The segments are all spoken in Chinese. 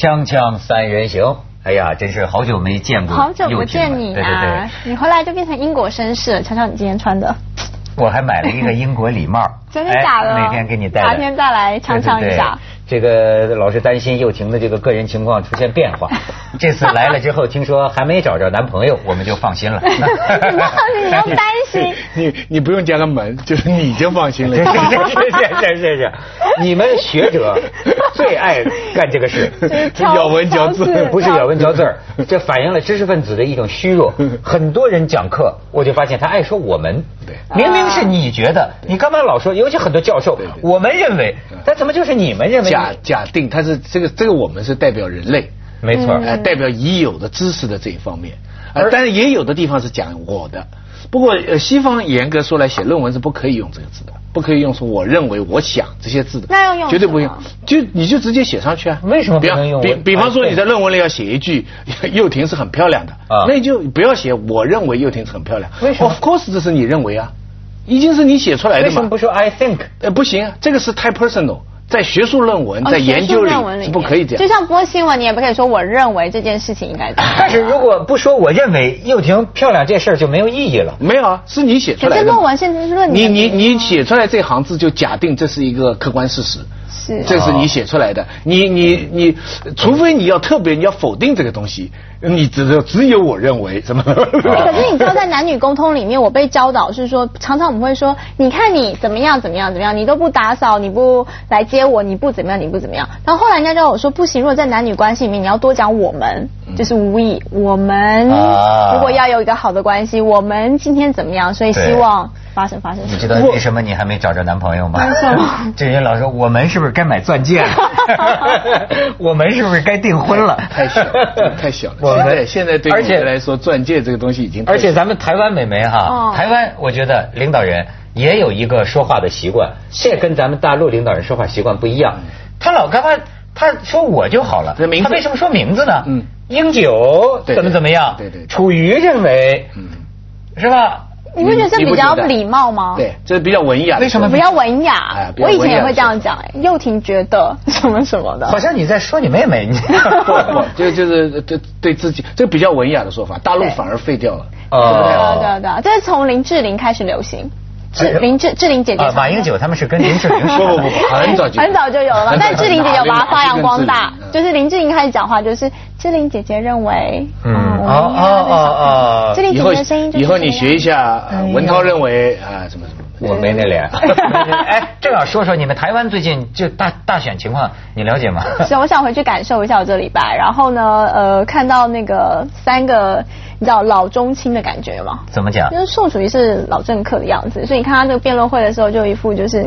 锵锵三人行，哎呀，真是好久没见过，好久不见你对对对，你回来就变成英国绅士了。瞧瞧你今天穿的，我还买了一个英国礼帽，真的假的？那天给你带。哪天再来尝尝一下。这个老是担心幼婷的这个个人情况出现变化，这次来了之后，听说还没找着男朋友，我们就放心了。你要担心？你你不用加个门，就是你就放心了。是是是是是，你们学者最爱干这个事，咬文嚼字，不是咬文嚼字，这反映了知识分子的一种虚弱。很多人讲课，我就发现他爱说我们，对，明明是你觉得，你干嘛老说？尤其很多教授，我们认为，但怎么就是你们认为？假假定他是这个这个我们是代表人类，没错，哎，代表已有的知识的这一方面，啊，但是也有的地方是讲我的。不过呃，西方严格说来，写论文是不可以用这个字的，不可以用说我认为、我想这些字的，那要用绝对不用，就你就直接写上去啊。为什么不能用？比比方说你在论文里要写一句 幼婷是很漂亮的，啊，那你就不要写我认为幼婷是很漂亮。为什么？Of course，这是你认为啊，已经是你写出来的嘛。为什么不说 I think？呃，不行，这个是太 personal。在学术论文，在研究里是不可以这样。就像播新闻，你也不可以说我认为这件事情应该。但是如果不说我认为又婷漂亮这事儿就没有意义了。没有啊，是你写出来的。可是论文现在是论你你你写出来这行字就假定这是一个客观事实。是。这是你写出来的，你你你，除非你要特别你要否定这个东西。你只有只有我认为什么？可是你知道，在男女沟通里面，我被教导是说，常常我们会说，你看你怎么样怎么样怎么样，你都不打扫，你不来接我，你不怎么样，你不怎么样。然后后来人家教我说，不行，如果在男女关系里面，你要多讲我们，就是无意我们如果要有一个好的关系，我们今天怎么样？所以希望。发生发生，你知道为什么你还没找着男朋友吗？这人老说我们是不是该买钻戒了？我们是不是该订婚了？太小，太小了。我们现在对而且来说，钻戒这个东西已经……而且咱们台湾美眉哈，台湾我觉得领导人也有一个说话的习惯，这跟咱们大陆领导人说话习惯不一样。他老干嘛？他说我就好了，他为什么说名字呢？嗯，英九怎么怎么样？对对，楚瑜认为，嗯，是吧？你不觉得这比较礼貌吗？对，这比较文雅。为什么比较文雅？我以前也会这样讲。哎，幼婷觉得什么什么的，好像你在说你妹妹。你 不不，就就是对对自己，这比较文雅的说法。大陆反而废掉了。哦，对对对，这是从林志玲开始流行。林志志玲姐姐，马英九他们是跟林志玲 说，不不不，很早就很早就有了，但志玲姐姐把它发扬光大，就是林志玲开始讲话，就是志玲姐姐认为，嗯，哦哦哦哦，志玲姐姐的声音，以后你学一下，文涛认为啊什么什么，我没那脸。哎，正好说说你们台湾最近就大大选情况，你了解吗？是，我想回去感受一下我这礼拜，然后呢，呃，看到那个三个。你知道老中青的感觉吗？怎么讲？就是宋楚瑜是老政客的样子，所以你看他那个辩论会的时候，就一副就是。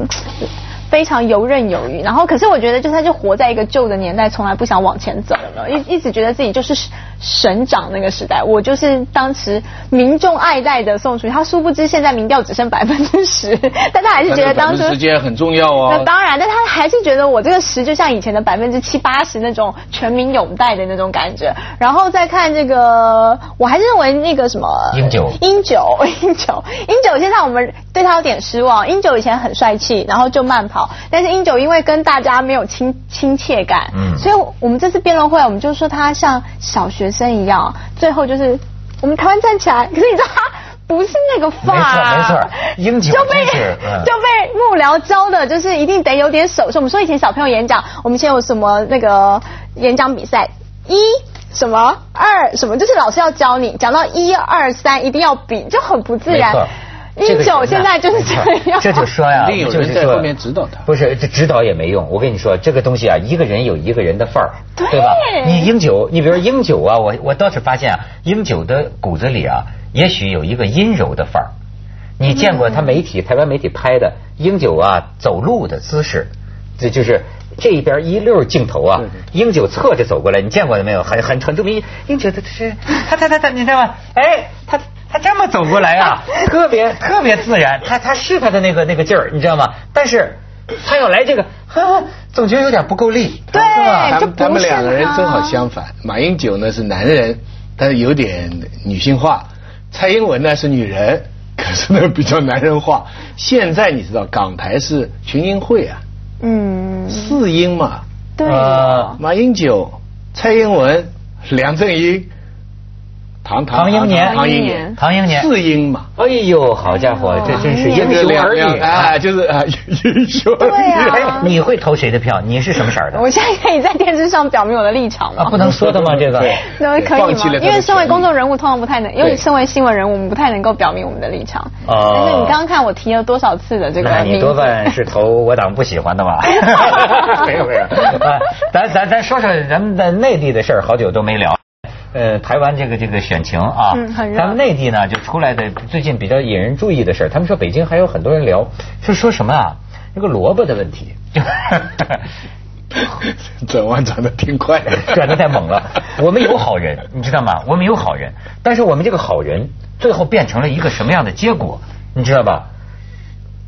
非常游刃有余，然后可是我觉得，就是他就活在一个旧的年代，从来不想往前走了，一一直觉得自己就是省长那个时代，我就是当时民众爱戴的宋楚瑜，他殊不知现在民调只剩百分之十，但他还是觉得当时时间很重要哦。那当然，但他还是觉得我这个十就像以前的百分之七八十那种全民拥戴的那种感觉。然后再看这个，我还是认为那个什么英九，英九，英九，英九，现在我们对他有点失望。英九以前很帅气，然后就慢跑。但是英九因为跟大家没有亲亲切感，嗯，所以我们这次辩论会，我们就说他像小学生一样，最后就是我们台湾站起来，可是你知道他不是那个范儿，没错没错，英九就被 就被幕僚教的，就是一定得有点手势。我们说以前小朋友演讲，我们以前有什么那个演讲比赛，一什么？二什么，就是老师要教你，讲到一二三一定要比，就很不自然。英九现在就是这样，这就说呀，就是在后面指导他，不是这指导也没用。我跟你说，这个东西啊，一个人有一个人的范儿，对吧？你英九，你比如说英九啊，我我倒是发现啊，英九的骨子里啊，也许有一个阴柔的范儿。你见过他媒体台湾媒体拍的英九啊走路的姿势，这就是这一边一溜镜头啊，英九侧着走过来，你见过了没有？很很很著名，英九他是他他他他，你知道吗？哎，他。他这么走过来啊，特别特别自然，他他是他的那个那个劲儿，你知道吗？但是他要来这个，呵总觉得有点不够力，对他们他们两个人正好相反，马英九呢是男人，但是有点女性化；蔡英文呢是女人，可是呢比较男人化。现在你知道港台是群英会啊，嗯，四英嘛，对，马英九。蔡英文、梁振英、唐唐英年唐英年，唐英年四英嘛。哎呦，好家伙，这真是英这个雄儿两两女哎，就是啊，英 雄儿对女。啊哎，你会投谁的票？你是什么色儿的？我现在可以在电视上表明我的立场啊，吗？不能说的吗？这个对那可以吗因为身为公众人物，通常不太能，因为身为新闻人物，我们不太能够表明我们的立场。哦但是你刚刚看我提了多少次的这个名字？你多半是投我党不喜欢的吧？没有没有，啊，咱咱咱说说咱们的内地的事儿，好久都没聊。呃，台湾这个这个选情啊，嗯很热咱们内地呢就出来的最近比较引人注意的事儿，他们说北京还有很多人聊，是说什么啊？这个萝卜的问题，转弯转的挺快的，转的太猛了。我们有好人，你知道吗？我们有好人，但是我们这个好人最后变成了一个什么样的结果？你知道吧？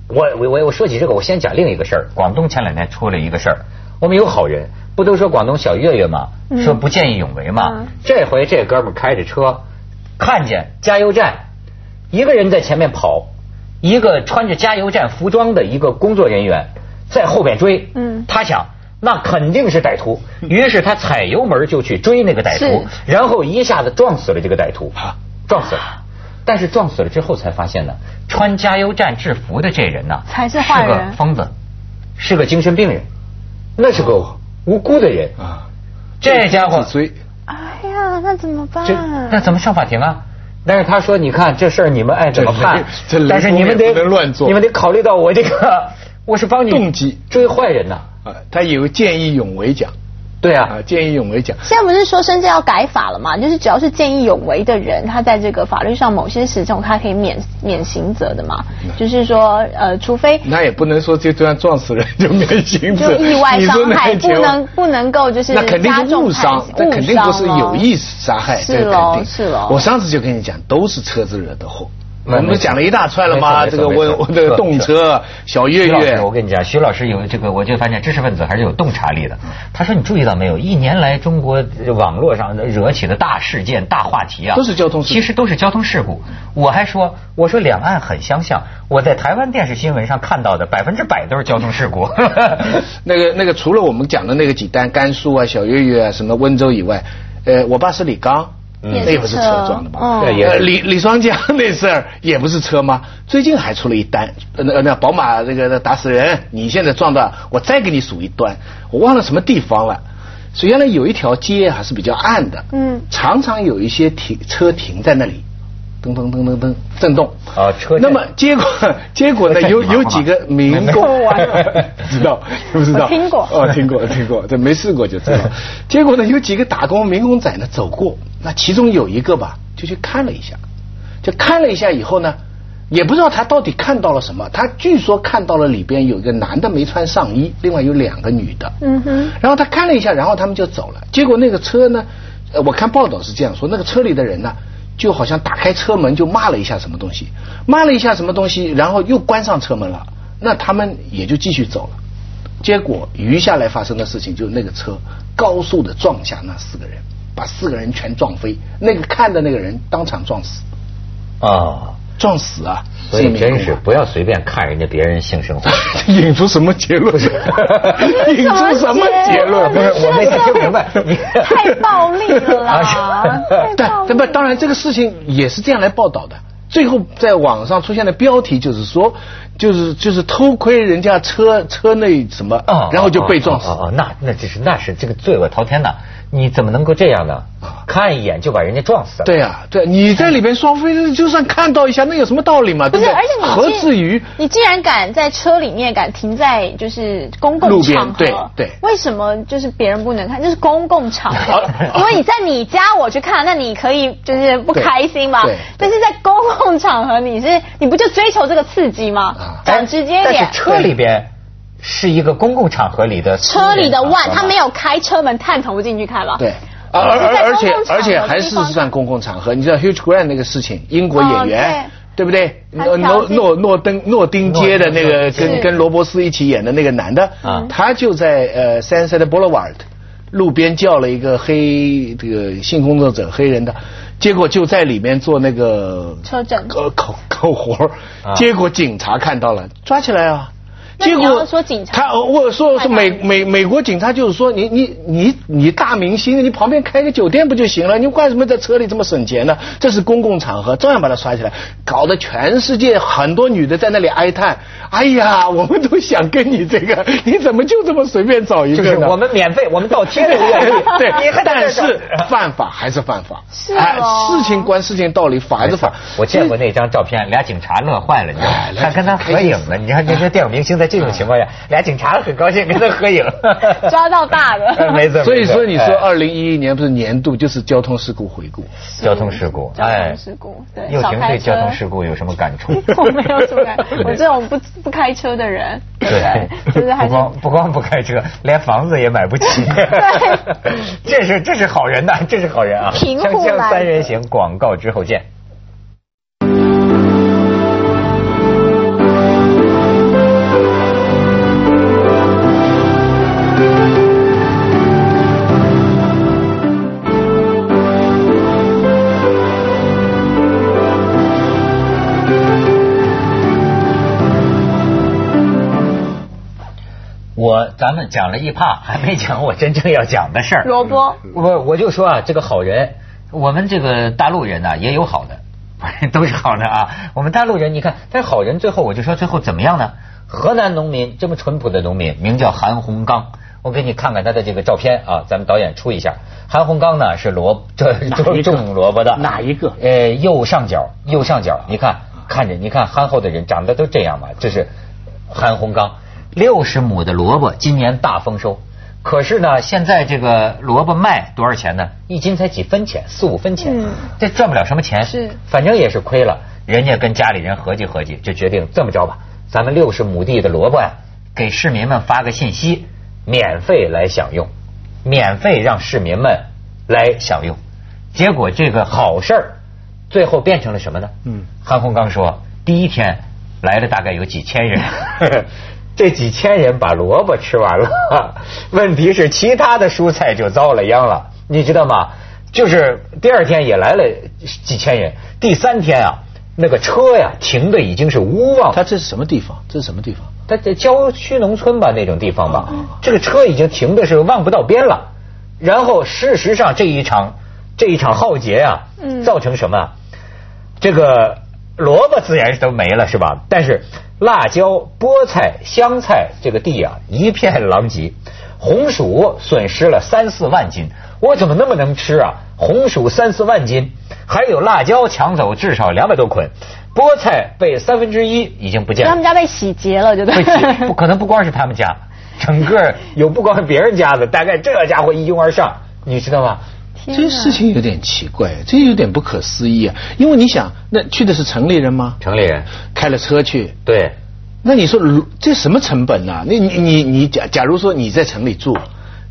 我我我我说起这个，我先讲另一个事儿。广东前两天出了一个事儿，我们有好人，不都说广东小岳岳吗？嗯说不见义勇为嘛。嗯这回这哥们儿开着车，看见加油站一个人在前面跑，一个穿着加油站服装的一个工作人员在后边追。嗯他想。那肯定是歹徒，于是他踩油门就去追那个歹徒，然后一下子撞死了这个歹徒啊，撞死了。但是撞死了之后才发现呢，穿加油站制服的这人呢，才是坏人个疯子，是个精神病人，那是个无辜的人。啊，这家伙哎呀，那怎么办？这那怎么上法庭啊？但是他说，你看这事儿你们爱怎么办，但是你们得你们得考虑到我这个，我是帮你动机追坏人呐。啊，他有见义勇为奖对啊，啊，见义勇为奖。现在不是说深圳要改法了嘛？就是只要是见义勇为的人，他在这个法律上某些时钟他可以免免刑责的嘛。就是说，呃，除非那也不能说就这样撞死人就免刑责，就意外伤害，不能不能够就是那肯定是加重伤，那肯定不是有意杀害，是这肯喽定是喽我上次就跟你讲，都是车子惹的祸。我们不是讲了一大串了吗？这个温这个动车、小岳徐老师，岳我，跟你讲，徐老师有这个，我就发现知识分子还是有洞察力的。他说：“你注意到没有？一年来中国网络上惹起的大事件、大话题啊，都是交通事故其实都是交通事故。我还说，我说两岸很相像。我在台湾电视新闻上看到的百分之百都是交通事故。那个那个除了我们讲的那个几单甘肃啊、小岳岳啊、什么温州以外，呃，我爸是李刚。那不是车撞的吧？嗯对李李双江那事儿也不是车吗？最近还出了一单，呃那那宝马那个打死人，你现在撞到，我再给你数一段，我忘了什么地方了。所以原来有一条街还是比较暗的，嗯常常有一些停车停在那里，噔噔噔噔噔震动。啊车那么结果 结果呢，有有几个民工我完了知道不知道？听过哦，听过听过，这没试过就知道。结果呢，有几个打工民工仔呢走过，那其中有一个吧，就去看了一下，就看了一下以后呢，也不知道他到底看到了什么。他据说看到了里边有一个男的没穿上衣，另外有两个女的。嗯哼，然后他看了一下，然后他们就走了。结果那个车呢，呃，我看报道是这样说，那个车里的人呢，就好像打开车门就骂了一下什么东西，骂了一下什么东西，然后又关上车门了。那他们也就继续走了。结果余下来发生的事情，就是那个车高速的撞下那四个人，把四个人全撞飞，那个看的那个人当场撞死，啊，撞死啊！所以真是不要随便看人家别人性生活。引出什么结论？引出什么结论？不是 我没听明白。你太暴力了啦！太但暴力但不，当然这个事情也是这样来报道的。最后在网上出现的标题就是说，就是就是偷窥人家车车内什么，哦然后就被撞死。哦哦，哦那那这是那是这个罪恶滔天呐！你怎么能够这样呢？看一眼就把人家撞死了。对啊，对，你在里边双飞，就算看到一下，那有什么道理嘛？不是，而且你何至于？你既然敢在车里面敢停在就是公共场合？对对为什么就是别人不能看？这是公共场合啊，因为你在你家我去看，那你可以就是不开心嘛对对。但是在公共场合，你是你不就追求这个刺激吗啊？讲直接一点但是，车里边是一个公共场合里的车里的场合万他没有开车门探头进去看吧？对。而而而而且而且还是算公共场合，你知道 Hugh Grant 那个事情，英国演员哦，对不对？诺诺诺诺登诺丁街的那个跟跟罗伯斯一起演的那个男的嗯，他就在呃 Sunset Boulevard 路边叫了一个黑这个性工作者黑人的，结果就在里面做那个车震。呃口口活结果警察看到了，抓起来啊！那你要说警察他我说是美美美国警察就是说你你你你大明星，你旁边开个酒店不就行了？你为什么在车里这么省钱呢？这是公共场合，照样把他刷起来，搞得全世界很多女的在那里哀叹：哎呀，我们都想跟你这个，你怎么就这么随便找一个呢？就是我们免费，我们倒贴都愿意。对，但是犯法还是犯法。是哎哦事情关事情道理，法还是法。我见过那张照片，俩警察乐坏了，你知道吗哎？俩看跟他合影呢，你看这些电影明星在这种情况下，俩警察很高兴跟他合影，抓到大的 哎没错。所以说，你说哎二零一一年不是年度就是交通事故回顾？交通事故，交哎通事故，对，幼少开车婷对交通事故有什么感触？我没有什么感，我这种不不开车的人，对？就是还不光不光不开车，连房子也买不起。对这是这是好人呐，这是好人啊！贫户锵锵三人行，广告之后见。咱们讲了一怕，还没讲我真正要讲的事儿。萝卜，我我就说啊，这个好人，我们这个大陆人呢、也有好的，都是好的啊。我们大陆人，你看，但是好人最后我就说最后怎么样呢？河南农民这么淳朴的农民，名叫韩洪刚。我给你看看他的这个照片啊，咱们导演出一下。韩洪刚呢是萝这哪一个种萝卜的，哪一个呃，右上角，右上角，你看看着，你看憨厚的人长得都这样嘛，这是韩洪刚，六十亩的萝卜，今年大丰收。可是呢，现在这个萝卜卖多少钱呢？一斤才几分钱，四五分钱，嗯这赚不了什么钱，是反正也是亏了。人家跟家里人合计合计，就决定这么着吧，咱们六十亩地的萝卜呀，给市民们发个信息，免费来享用，免费让市民们来享用。结果这个好事儿，最后变成了什么呢？嗯韩红刚说，第一天来了大概有几千人，这几千人把萝卜吃完了，问题是其他的蔬菜就遭了殃了，你知道吗？就是第二天也来了几千人，第三天啊，那个车呀停的已经是无望。他这是什么地方？这是什么地方？它在郊区农村吧那种地方吧哦，这个车已经停的是望不到边了。然后事实上这一场这一场浩劫啊，嗯造成什么啊？这个萝卜自然是都没了是吧？但是辣椒、菠菜、香菜这个地啊一片狼藉，红薯损失了三四万斤。我怎么那么能吃啊？红薯三四万斤，还有辣椒抢走至少两百多捆，菠菜被三分之一已经不见了。他们家被洗劫了，对不会起，对？不可能不光是他们家，整个有不光是别人家的，大概这家伙一拥而上，你知道吗？这事情有点奇怪，这有点不可思议啊！因为你想，那去的是城里人吗？城里人开了车去，对，那你说这什么成本呢、那你你你假假如说你在城里住，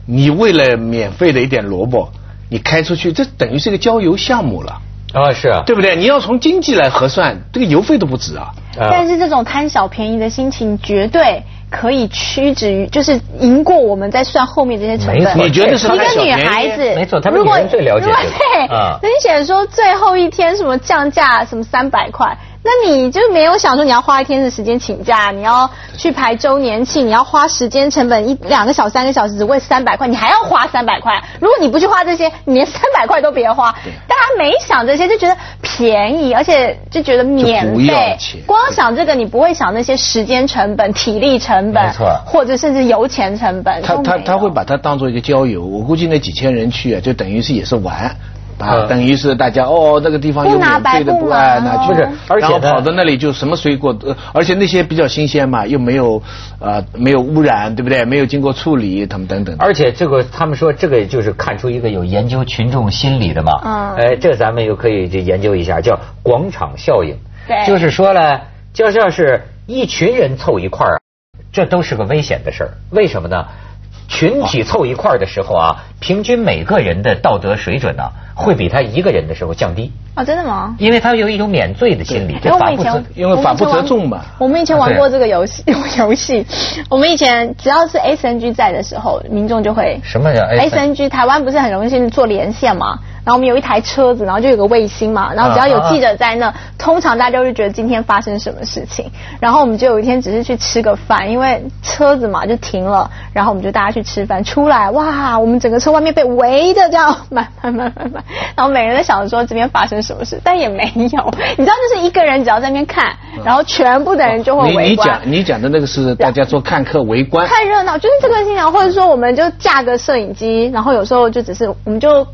你为了免费的一点萝卜，你开出去，这等于是个郊游项目了，啊是啊，对不对？你要从经济来核算，这个油费都不止啊。啊但是这种贪小便宜的心情，绝对可以屈指于，就是赢过我们在算后面这些成本。你觉得是一个女孩子，没错他们最了解如果这个对，啊那你写说最后一天什么降价什么三百块，那你就没有想说你要花一天的时间请假，你要去排周年庆，你要花时间成本一两个小时、三个小时，只为三百块，你还要花三百块。如果你不去花这些，你连三百块都别花。大家没想这些，就觉得便宜，而且就觉得免费钱。光想这个，你不会想那些时间成本、体力成本，没错或者甚至油钱成本。他他他会把它当做一个郊游，我估计那几千人去啊，就等于是也是玩。啊，嗯等于是大家哦，那个地方有免费的白不不爱去，不是而且然后跑到那里就什么水果，呃，而且那些比较新鲜嘛，又没有呃没有污染，对不对？没有经过处理，他们等等。而且这个他们说这个就是看出一个有研究群众心理的嘛，嗯哎，这个咱们又可以就研究一下，叫广场效应，对就是说呢，就是要是一群人凑一块儿啊，这都是个危险的事儿，为什么呢？群体凑一块儿的时候啊，平均每个人的道德水准呢、会比他一个人的时候降低，哦，真的吗？因为他有一种免罪的心理，因这法不责为我们以前因为法不责众嘛我们以前玩过这个游戏，游戏，我们以前只要是 S N G 在的时候，民众就会什么叫 S N G？台湾不是很容易做连线吗？然后我们有一台车子，然后就有个卫星嘛，然后只要有记者在那，通常大家就会觉得今天发生什么事情。然后我们就有一天只是去吃个饭，因为车子嘛就停了，然后我们就大家去吃饭，出来哇，我们整个车外面被围着这样满满满满满，然后每人在想说这边发生什么事，但也没有，你知道就是一个人只要在那边看，然后全部的人就会围观。你你讲你讲的那个是大家做看客围观，看热闹，就是这个现象，或者说我们就架个摄影机，然后有时候就只是我们就。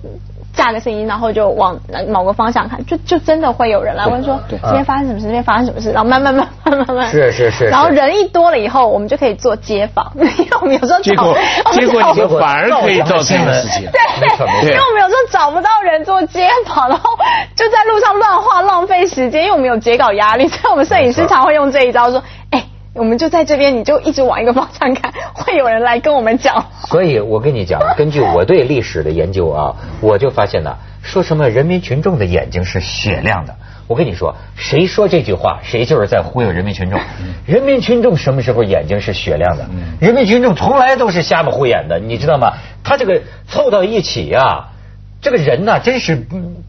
架个声音，然后就往某个方向看，就就真的会有人来问说，这边发生什么事？这边发生什么事？然后慢慢 慢慢慢慢，是是是，然后人一多了以后，我们就可以做街访，因为我们有时候结果结果你们反而可以做这样的事情，对，因为我们有时候找不到人做街访，然后就在路上乱画，浪费时间，因为我们有截稿压力，所以我们摄影师常会用这一招说，哎。我们就在这边，你就一直往一个方向看，会有人来跟我们讲。所以我跟你讲，根据我对历史的研究啊，我就发现呢，说什么人民群众的眼睛是雪亮的。我跟你说，谁说这句话，谁就是在忽悠人民群众。人民群众什么时候眼睛是雪亮的？人民群众从来都是瞎不糊眼的，你知道吗？他这个凑到一起呀，这个人呢，真是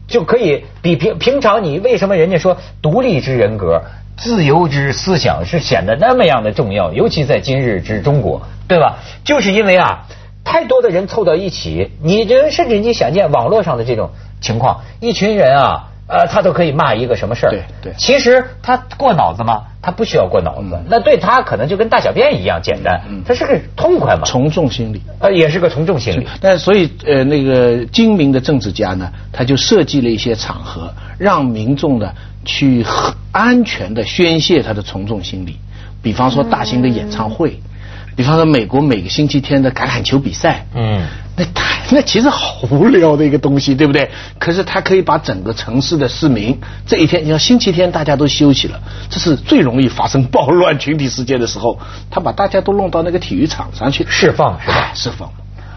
就可以比平平常你为什么人家说独立之人格？自由之思想是显得那么样的重要，尤其在今日之中国，对吧？就是因为啊，太多的人凑到一起，你这甚至你想见网络上的这种情况，一群人啊，呃，他都可以骂一个什么事儿。对对。其实他过脑子吗？他不需要过脑子，那对他可能就跟大小便一样简单。嗯。他是个痛快嘛。从众心理。呃，也是个从众心理。但所以呃，那个精明的政治家呢，他就设计了一些场合，让民众呢。去安全的宣泄他的从众心理，比方说大型的演唱会，比方说美国每个星期天的橄榄球比赛，嗯，那太那其实好无聊的一个东西，对不对？可是他可以把整个城市的市民这一天，你要星期天大家都休息了，这是最容易发生暴乱群体事件的时候，他把大家都弄到那个体育场上去释放，是吧？释放。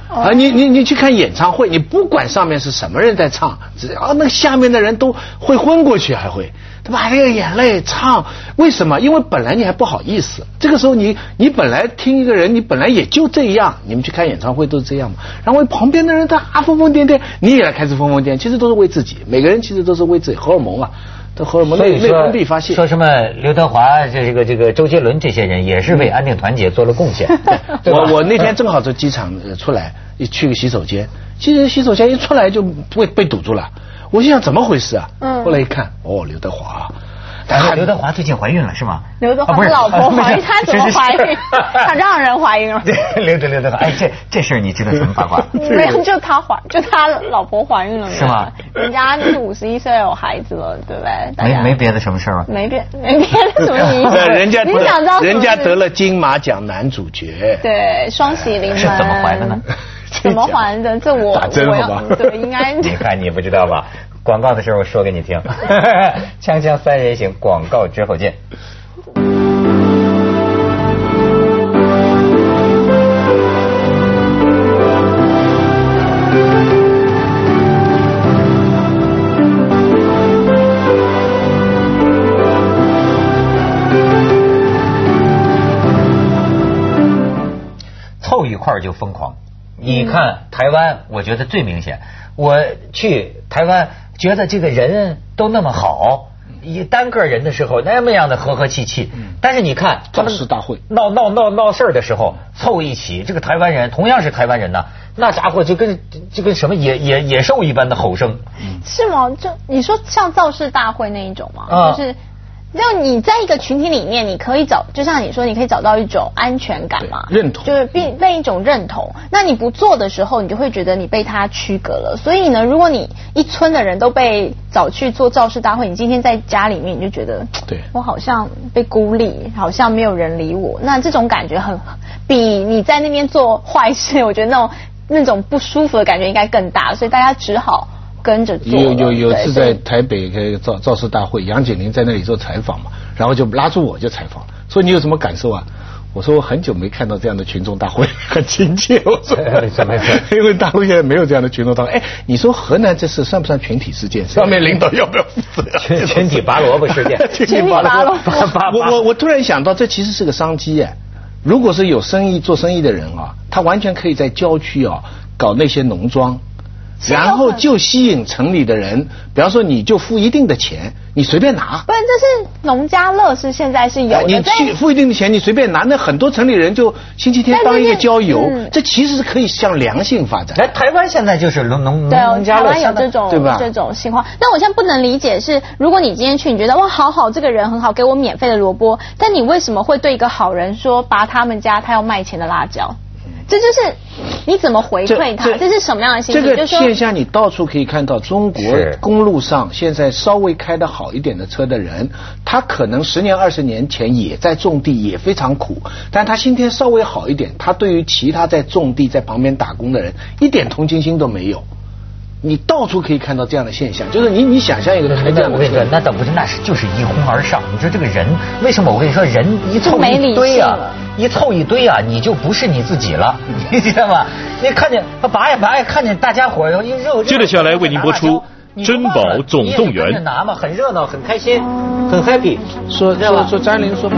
啊，你你你去看演唱会，你不管上面是什么人在唱，只要那下面的人都会昏过去，还会对吧？那个眼泪唱，为什么？因为本来你还不好意思，这个时候你你本来听一个人，你本来也就这样，你们去看演唱会都是这样嘛。然后旁边的人他啊疯疯癫癫，你也开始疯疯癫，其实都是为自己，每个人其实都是为自己荷尔蒙啊。这荷尔蒙内内分泌发泄。说什么刘德华这这个这个周杰伦这些人也是为安定团结做了贡献。我我那天正好从机场出来，一去个洗手间，其实洗手间一出来就被被堵住了。我心想怎么回事啊？后来一看，哦，刘德华。刘德华最近怀孕了是吗？刘德华老婆怀孕，他怎么怀孕？他让人怀孕了。对，刘德刘德华，哎，这这事儿你知道什么八卦？没有，就他怀，就他老婆怀孕了。是吗？人家是五十一岁有孩子了，对不对？没没别的什么事儿吗？没别没别的什么意思？人家你想知道？人家得了金马奖男主角。对，双喜临门。是怎么怀的呢？怎么怀的？这我我要对应该。你看你不知道吧？广告的时候说给你听，锵锵三人行，广告之后见。凑一块就疯狂，你看台湾，我觉得最明显。我去台湾。觉得这个人都那么好，一单个人的时候那么样的和和气气，但是你看造势大会闹闹闹闹事儿的时候凑一起，这个台湾人同样是台湾人呐，那家伙就跟就跟什么野野野兽一般的吼声，是吗？就你说像造势大会那一种吗？就是。就你在一个群体里面，你可以找，就像你说，你可以找到一种安全感嘛，认同，就是被被一种认同。那你不做的时候，你就会觉得你被他区隔了。所以呢，如果你一村的人都被找去做造势大会，你今天在家里面你就觉得，对我好像被孤立，好像没有人理我。那这种感觉很比你在那边做坏事，我觉得那种那种不舒服的感觉应该更大。所以大家只好。跟着做。有有有次在台北开造造势大会，杨景林在那里做采访嘛，然后就拉住我就采访，说你有什么感受啊？我说我很久没看到这样的群众大会，很亲切。我说什么？因为大陆现在没有这样的群众大会。哎，你说河南这事算不算群体事件？上面领导要不要负责？群 群体拔萝卜事件。群体拔萝卜。我我我突然想到，这其实是个商机哎。如果是有生意做生意的人啊，他完全可以在郊区啊搞那些农庄。然后就吸引城里的人，比方说你就付一定的钱，你随便拿。不是，这是农家乐，是现在是有的。你去付一定的钱，你随便拿，那很多城里人就星期天当一个郊游，这其实是可以向良性发展。哎，台湾现在就是农农农家乐，台湾有这种对吧？这种情况。那我现在不能理解是，如果你今天去，你觉得哇，好好，这个人很好，给我免费的萝卜，但你为什么会对一个好人说拔他们家他要卖钱的辣椒？这就是你怎么回馈他？这是什么样的心理？这个现象你到处可以看到。中国公路上现在稍微开的好一点的车的人，他可能十年二十年前也在种地，也非常苦，但他今天稍微好一点，他对于其他在种地在旁边打工的人一点同情心都没有。你到处可以看到这样的现象，就是你你想象一个台阶，我跟你说，那倒不是，那是就是一哄而上。你说这个人为什么？我跟你说，人一凑一堆啊，一凑一堆啊，你就不是你自己了，你知道吗？你看见他拔呀拔呀，看见大家伙又一热，接着下来为您播出《珍宝总动员》，拿嘛，很热闹，很开心，很 happy。说说说，张玲说吧。